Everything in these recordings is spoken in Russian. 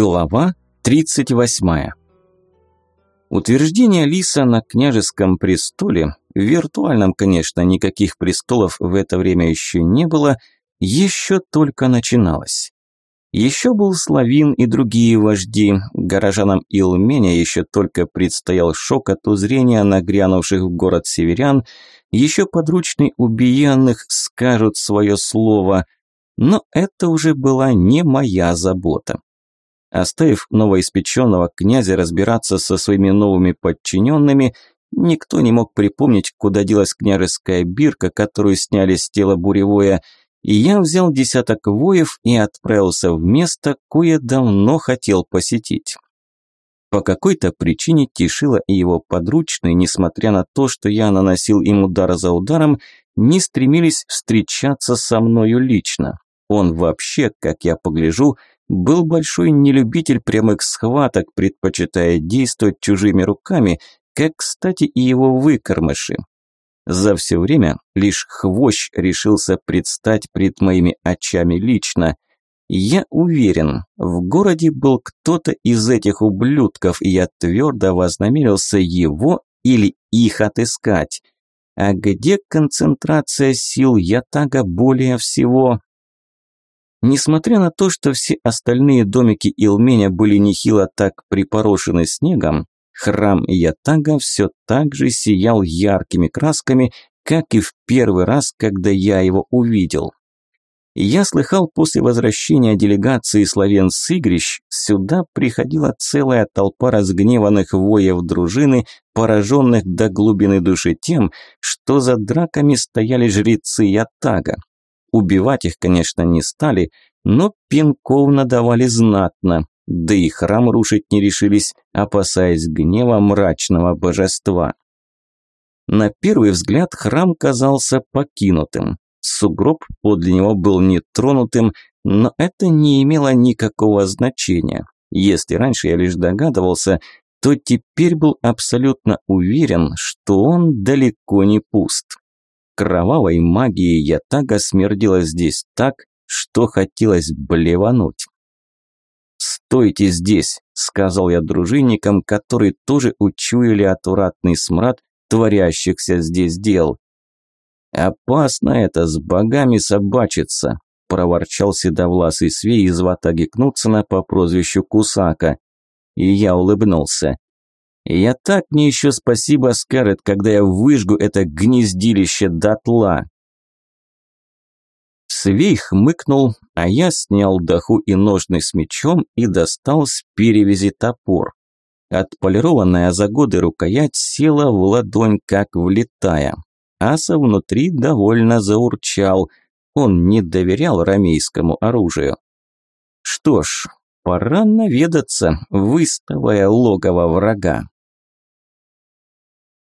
Глава 38. Утверждение Лиса на княжеском престоле, виртуальном, конечно, никаких престолов в это время еще не было, еще только начиналось. Еще был Славин и другие вожди, горожанам Илменя еще только предстоял шок от узрения нагрянувших в город северян, еще подручные убиенных скажут свое слово, но это уже была не моя забота. Оставив новоиспеченного князя разбираться со своими новыми подчиненными, никто не мог припомнить, куда делась княжеская бирка, которую сняли с тела буревое, и я взял десяток воев и отправился в место, кое давно хотел посетить. По какой-то причине Тишила и его подручные, несмотря на то, что я наносил им удар за ударом, не стремились встречаться со мною лично. Он вообще, как я погляжу, был большой нелюбитель прямых схваток, предпочитая действовать чужими руками, как, кстати, и его выкормыши. За все время лишь хвощ решился предстать пред моими очами лично. Я уверен, в городе был кто-то из этих ублюдков, и я твердо вознамерился его или их отыскать. А где концентрация сил Ятага более всего? Несмотря на то, что все остальные домики Илменя были нехило так припорошены снегом, храм Ятага все так же сиял яркими красками, как и в первый раз, когда я его увидел. Я слыхал, после возвращения делегации славян с игрищ, сюда приходила целая толпа разгневанных воев дружины, пораженных до глубины души тем, что за драками стояли жрецы Ятага. Убивать их, конечно, не стали, но пинков надавали знатно, да и храм рушить не решились, опасаясь гнева мрачного божества. На первый взгляд храм казался покинутым. Сугроб подле него был нетронутым, но это не имело никакого значения. Если раньше я лишь догадывался, то теперь был абсолютно уверен, что он далеко не пуст. Кровавой магией Ятага смердила здесь так, что хотелось блевануть. «Стойте здесь», – сказал я дружинникам, которые тоже учуяли отвратный смрад творящихся здесь дел. «Опасно это, с богами собачиться», – проворчал седовласый свей из ватаги Кнутсона по прозвищу Кусака. И я улыбнулся. Я так мне еще спасибо скажет, когда я выжгу это гнездилище дотла. Свей хмыкнул, а я снял даху и ножны с мечом и достал с перевязи топор. Отполированная за годы рукоять села в ладонь, как влетая. Аса внутри довольно заурчал. Он не доверял рамейскому оружию. Что ж, пора наведаться, выставая логово врага.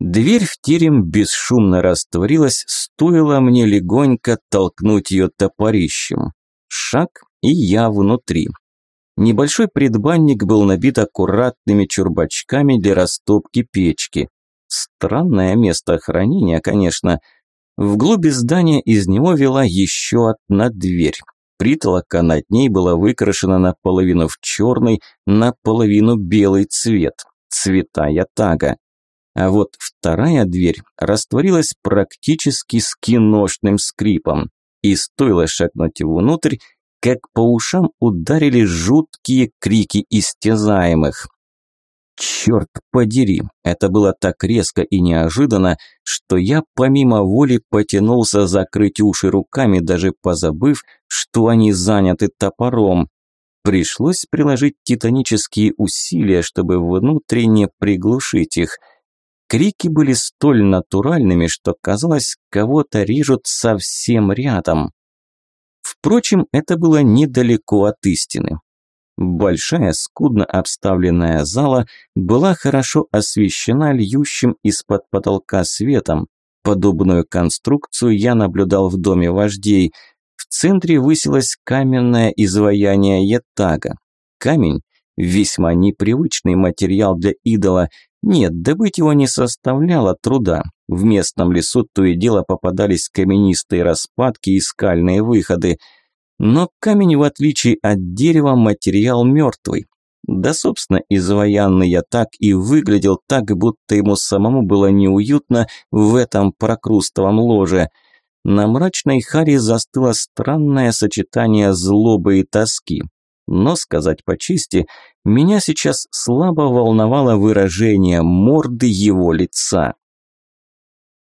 Дверь в терем бесшумно растворилась, стоило мне легонько толкнуть ее топорищем. Шаг, и я внутри. Небольшой предбанник был набит аккуратными чурбачками для растопки печки. Странное место хранения, конечно. Вглубь здания из него вела еще одна дверь. Притолока над ней была выкрашена наполовину в черный, наполовину белый цвет. Цвета ятага а вот вторая дверь растворилась практически с киношным скрипом. И стоило шагнуть внутрь, как по ушам ударили жуткие крики истязаемых. Черт подери, это было так резко и неожиданно, что я помимо воли потянулся закрыть уши руками, даже позабыв, что они заняты топором. Пришлось приложить титанические усилия, чтобы внутренне приглушить их – Крики были столь натуральными, что казалось, кого-то режут совсем рядом. Впрочем, это было недалеко от истины. Большая, скудно обставленная зала была хорошо освещена льющим из-под потолка светом. Подобную конструкцию я наблюдал в доме вождей. В центре высилось каменное изваяние Ятага. Камень – весьма непривычный материал для идола, нет, добыть его не составляло труда. В местном лесу то и дело попадались каменистые распадки и скальные выходы. Но камень, в отличие от дерева, материал мертвый. Да, собственно, изваянный я так и выглядел так, будто ему самому было неуютно в этом прокрустовом ложе. На мрачной харе застыло странное сочетание злобы и тоски. Но, сказать по чести, меня сейчас слабо волновало выражение морды его лица.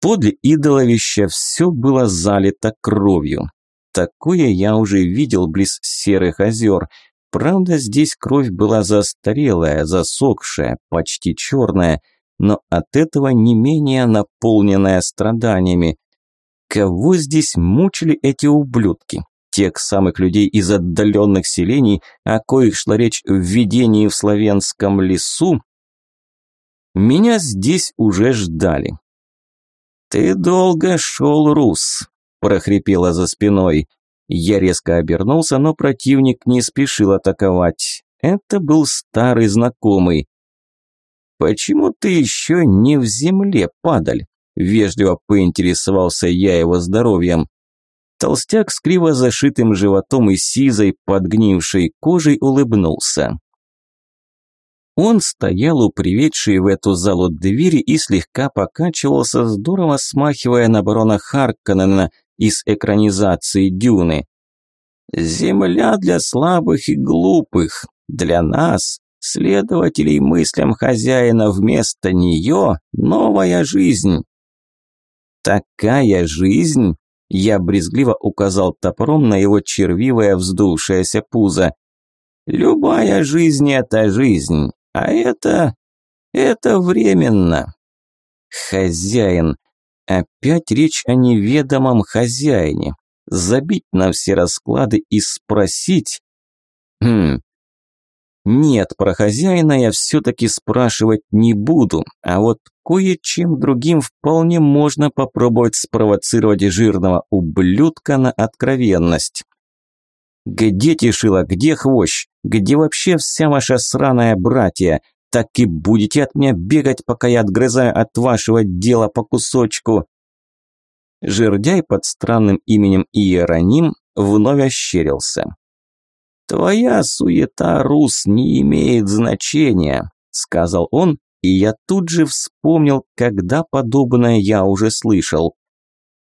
Подле идоловища все было залито кровью. Такое я уже видел близ серых озер. Правда, здесь кровь была застарелая, засохшая, почти черная, но от этого не менее наполненная страданиями. Кого здесь мучили эти ублюдки? Тех самых людей из отдаленных селений, о коих шла речь в видении в славянском лесу? Меня здесь уже ждали. «Ты долго шел, Рус», – прохрипело за спиной. Я резко обернулся, но противник не спешил атаковать. Это был старый знакомый. «Почему ты еще не в земле, падаль?» Вежливо поинтересовался я его здоровьем. Толстяк с криво зашитым животом и сизой, подгнившей кожей улыбнулся. Он стоял у приведшей в эту залу двери и слегка покачивался, здорово смахивая на барона Харконнена из экранизации «Дюны». «Земля для слабых и глупых, для нас, следователей мыслям хозяина вместо нее, новая жизнь». «Такая жизнь?» Я брезгливо указал топором на его червивое вздувшееся пузо. «Любая жизнь – это жизнь, а это... это временно». «Хозяин. Опять речь о неведомом хозяине. Забить на все расклады и спросить... Хм, нет, про хозяина я все-таки спрашивать не буду, а вот кое-чем другим вполне можно попробовать спровоцировать жирного ублюдка на откровенность. Где Тишила, где Хвощ, где вообще вся ваша сраная братья? Так и будете от меня бегать, пока я отгрызаю от вашего дела по кусочку. Жердяй под странным именем Иероним вновь ощерился. «Твоя суета, Рус, не имеет значения», – сказал он, и я тут же вспомнил, когда подобное я уже слышал.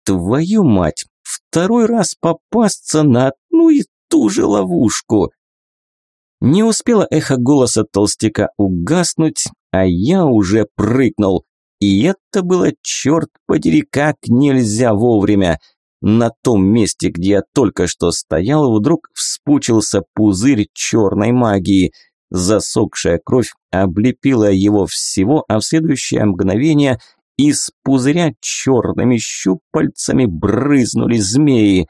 «Твою мать, второй раз попасться на одну и ту же ловушку!» Не успело эхо голоса толстяка угаснуть, а я уже прыгнул. И это было, черт подери, как нельзя вовремя – на том месте, где я только что стоял, вдруг вспучился пузырь черной магии. Засохшая кровь облепила его всего, а в следующее мгновение из пузыря черными щупальцами брызнули змеи.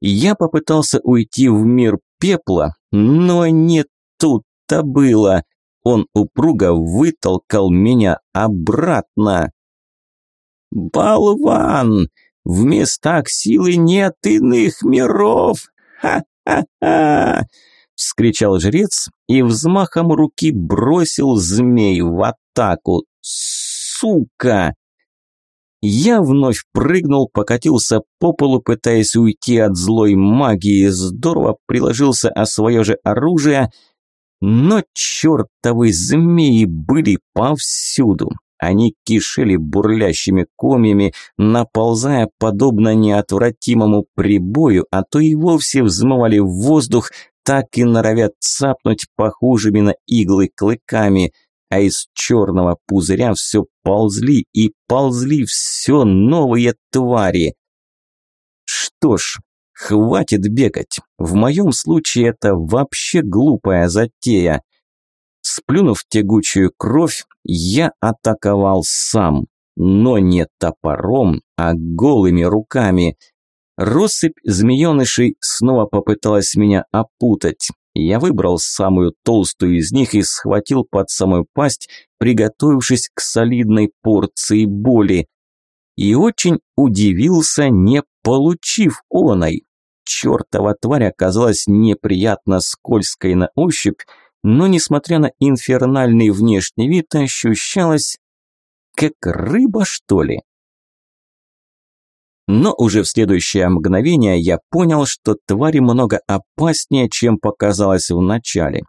Я попытался уйти в мир пепла, но не тут-то было. Он упруго вытолкал меня обратно. «Болван!» В местах силы нет иных миров! Ха-ха-ха!» – вскричал жрец и взмахом руки бросил змей в атаку. «Сука!» Я вновь прыгнул, покатился по полу, пытаясь уйти от злой магии, здорово приложился о свое же оружие, но чертовы змеи были повсюду. Они кишели бурлящими комьями, наползая подобно неотвратимому прибою, а то и вовсе взмывали в воздух, так и норовят цапнуть похожими на иглы клыками, а из черного пузыря все ползли и ползли все новые твари. Что ж, хватит бегать. В моем случае это вообще глупая затея. Сплюнув тягучую кровь, я атаковал сам, но не топором, а голыми руками. Россыпь змеенышей снова попыталась меня опутать. Я выбрал самую толстую из них и схватил под самую пасть, приготовившись к солидной порции боли. И очень удивился, не получив оной. Чертова тварь оказалась неприятно скользкой на ощупь, но, несмотря на инфернальный внешний вид, ощущалось как рыба, что ли. Но уже в следующее мгновение я понял, что твари много опаснее, чем показалось в начале.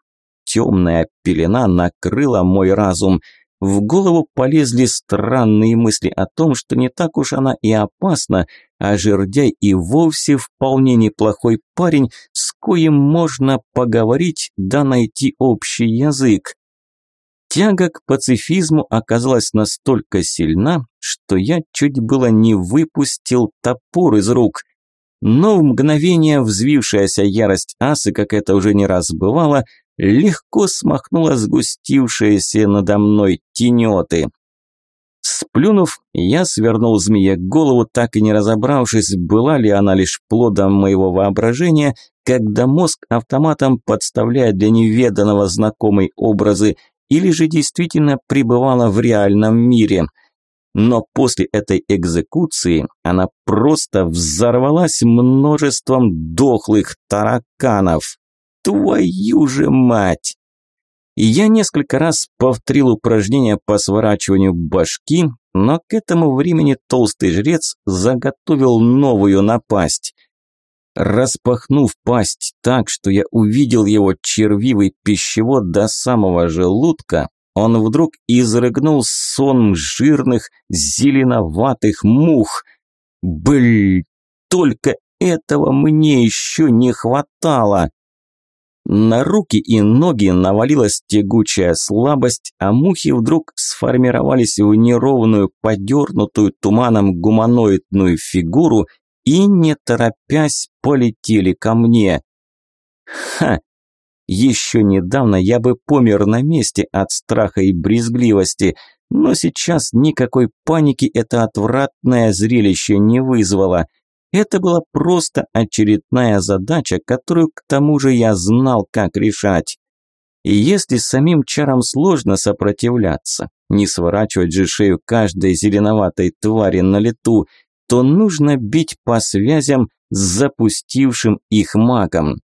Темная пелена накрыла мой разум. В голову полезли странные мысли о том, что не так уж она и опасна, а жердяй и вовсе вполне неплохой парень, с коим можно поговорить да найти общий язык. Тяга к пацифизму оказалась настолько сильна, что я чуть было не выпустил топор из рук. Но в мгновение взвившаяся ярость асы, как это уже не раз бывало, легко смахнула сгустившиеся надо мной тенеты. Сплюнув, я свернул змея голову, так и не разобравшись, была ли она лишь плодом моего воображения, когда мозг автоматом подставляет для неведанного знакомые образы, или же действительно пребывала в реальном мире. Но после этой экзекуции она просто взорвалась множеством дохлых тараканов. Твою же мать! И я несколько раз повторил упражнение по сворачиванию башки, но к этому времени толстый жрец заготовил новую напасть. Распахнув пасть так, что я увидел его червивый пищевод до самого желудка, он вдруг изрыгнул сон жирных зеленоватых мух. Бль, только этого мне еще не хватало. На руки и ноги навалилась тягучая слабость, а мухи вдруг сформировались в неровную, подернутую туманом гуманоидную фигуру и, не торопясь, полетели ко мне. Ха! Еще недавно я бы помер на месте от страха и брезгливости, но сейчас никакой паники это отвратное зрелище не вызвало. Это была просто очередная задача, которую к тому же я знал, как решать. И если самим чарам сложно сопротивляться, не сворачивать же шею каждой зеленоватой твари на лету, то нужно бить по связям с запустившим их магом.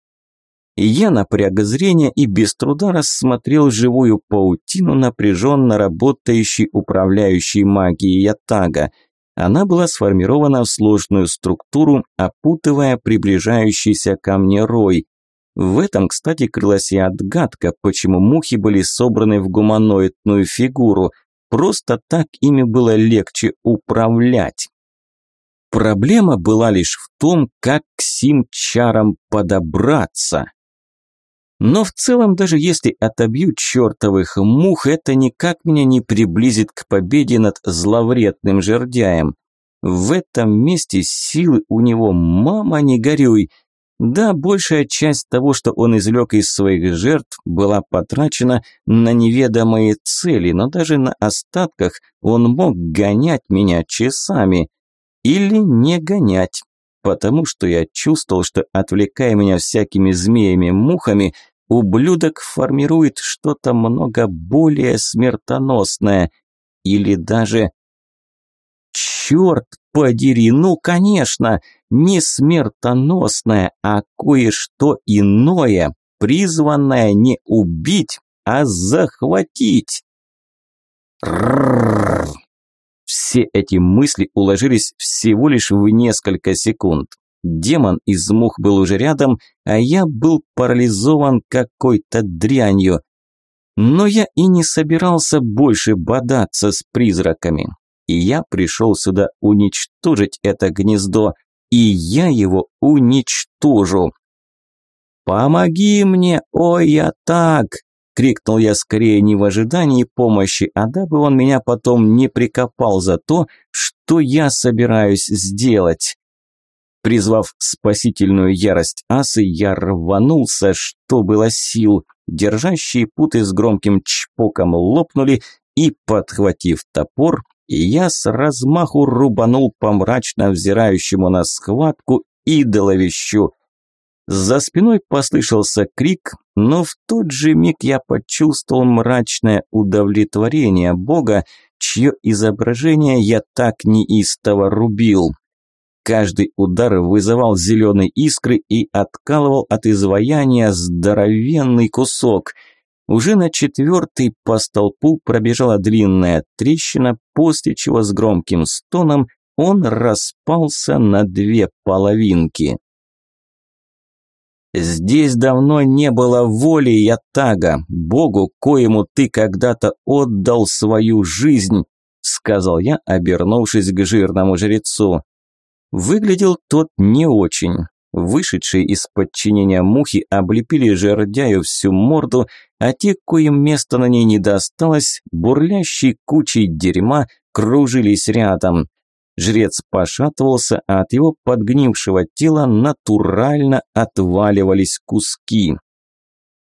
Я напряг зрение и без труда рассмотрел живую паутину, напряженно работающей управляющей магией Ятага. Она была сформирована в сложную структуру, опутывая приближающийся ко мне рой. В этом, кстати, крылась и отгадка, почему мухи были собраны в гуманоидную фигуру. Просто так ими было легче управлять. Проблема была лишь в том, как к сим-чарам подобраться. Но в целом, даже если отобью чертовых мух, это никак меня не приблизит к победе над зловредным жердяем. В этом месте силы у него, мама, не горюй. Да, большая часть того, что он извлек из своих жертв, была потрачена на неведомые цели, но даже на остатках он мог гонять меня часами или не гонять, потому что я чувствовал, что отвлекая меня всякими змеями-мухами, ублюдок формирует что-то много более смертоносное или даже... Черт подери, ну конечно, не смертоносное, а кое-что иное, призванное не убить, а захватить. Рррррр. Все эти мысли уложились всего лишь в несколько секунд. Демон из мух был уже рядом, а я был парализован какой-то дрянью. Но я и не собирался больше бодаться с призраками. И я пришел сюда уничтожить это гнездо, и я его уничтожу. «Помоги мне, ой, я так!» Крикнул я скорее не в ожидании помощи, а дабы он меня потом не прикопал за то, что я собираюсь сделать. Призвав спасительную ярость асы, я рванулся, что было сил. Держащие путы с громким чпоком лопнули, и, подхватив топор, я с размаху рубанул по мрачно взирающему на схватку идоловищу. За спиной послышался крик, но в тот же миг я почувствовал мрачное удовлетворение Бога, чье изображение я так неистово рубил. Каждый удар вызывал зеленые искры и откалывал от изваяния здоровенный кусок. Уже на четвертый по столпу пробежала длинная трещина, после чего с громким стоном он распался на две половинки. «Здесь давно не было воли, Ятага, богу, коему ты когда-то отдал свою жизнь», сказал я, обернувшись к жирному жрецу. Выглядел тот не очень. Вышедшие из подчинения мухи облепили жердяю всю морду, а те, коим место на ней не досталось, бурлящей кучей дерьма кружились рядом. Жрец пошатывался, а от его подгнившего тела натурально отваливались куски.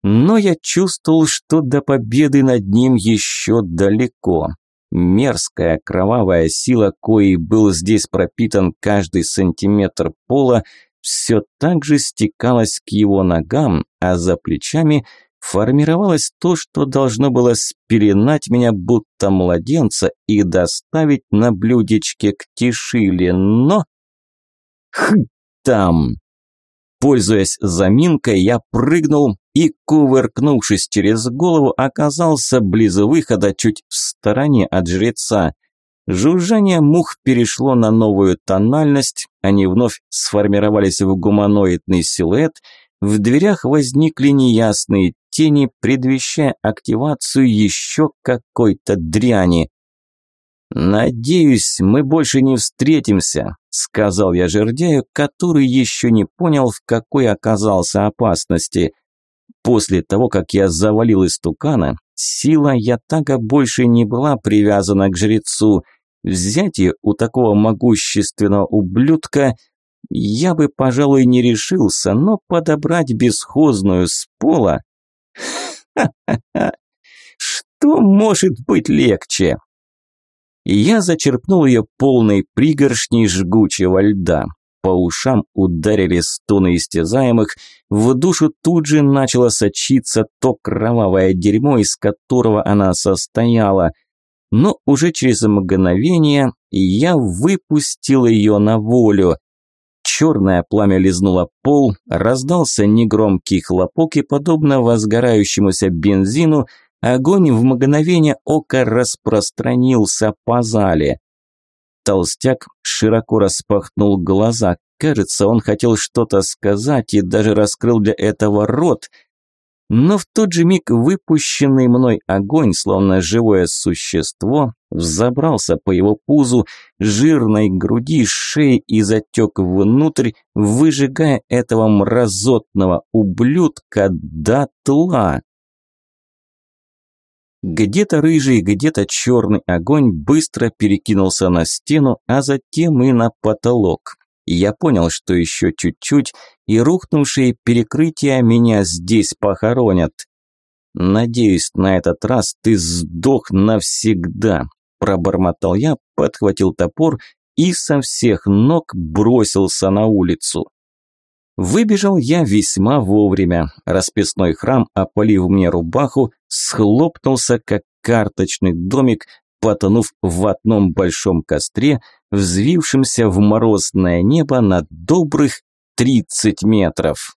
Но я чувствовал, что до победы над ним еще далеко. Мерзкая кровавая сила, коей был здесь пропитан каждый сантиметр пола, все так же стекалась к его ногам, а за плечами – формировалось то, что должно было спеленать меня будто младенца и доставить на блюдечке к Тишиле, но... Хм, там! Пользуясь заминкой, я прыгнул и, кувыркнувшись через голову, оказался близ выхода чуть в стороне от жреца. Жужжание мух перешло на новую тональность, они вновь сформировались в гуманоидный силуэт, в дверях возникли неясные тени, предвещая активацию еще какой-то дряни. «Надеюсь, мы больше не встретимся», – сказал я жердяю, который еще не понял, в какой оказался опасности. После того, как я завалил истукана, сила Ятага больше не была привязана к жрецу. Взять ее у такого могущественного ублюдка я бы, пожалуй, не решился, но подобрать бесхозную с пола Что может быть легче? Я зачерпнул ее полной пригоршней жгучего льда. По ушам ударили стоны истязаемых, в душу тут же начало сочиться то кровавое дерьмо, из которого она состояла. Но уже через мгновение я выпустил ее на волю. Черное пламя лизнуло пол, раздался негромкий хлопок и, подобно возгорающемуся бензину, огонь в мгновение ока распространился по зале. Толстяк широко распахнул глаза. Кажется, он хотел что-то сказать и даже раскрыл для этого рот – но в тот же миг выпущенный мной огонь, словно живое существо, взобрался по его пузу, жирной груди, шеи и затек внутрь, выжигая этого мразотного ублюдка дотла. Где-то рыжий, где-то черный огонь быстро перекинулся на стену, а затем и на потолок я понял, что еще чуть-чуть, и рухнувшие перекрытия меня здесь похоронят. «Надеюсь, на этот раз ты сдох навсегда», – пробормотал я, подхватил топор и со всех ног бросился на улицу. Выбежал я весьма вовремя. Расписной храм, опалив мне рубаху, схлопнулся, как карточный домик, потонув в одном большом костре, взвившемся в морозное небо на добрых 30 метров.